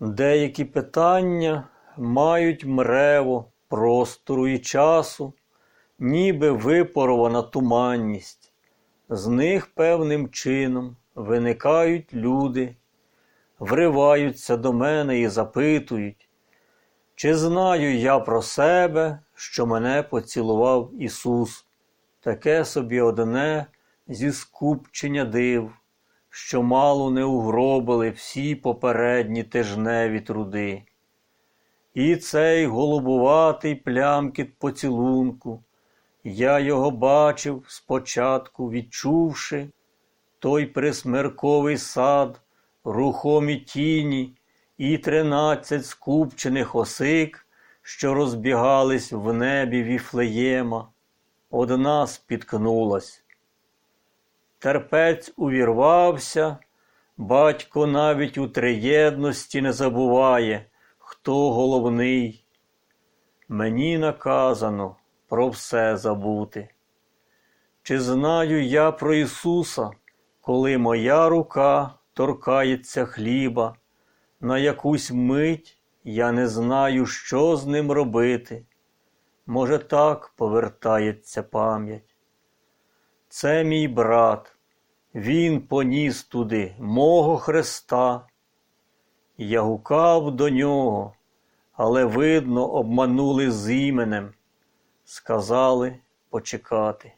Деякі питання мають мрево простору і часу, ніби випарована туманність. З них певним чином виникають люди, вриваються до мене і запитують, чи знаю я про себе, що мене поцілував Ісус, таке собі одне зі скупчення див, що мало не угробили всі попередні тижневі труди. І цей голубуватий плямкіт поцілунку, я його бачив спочатку, відчувши той присмерковий сад, рухомі тіні і тринадцять скупчених осик, що розбігались в небі віфлеєма. Одна спіткнулась. Терпець увірвався, батько навіть у триєдності не забуває, хто головний. Мені наказано про все забути. Чи знаю я про Ісуса, коли моя рука торкається хліба, на якусь мить я не знаю, що з ним робити. Може, так повертається пам'ять. Це мій брат, він поніс туди мого Христа. Я гукав до нього, але, видно, обманули з іменем, сказали почекати.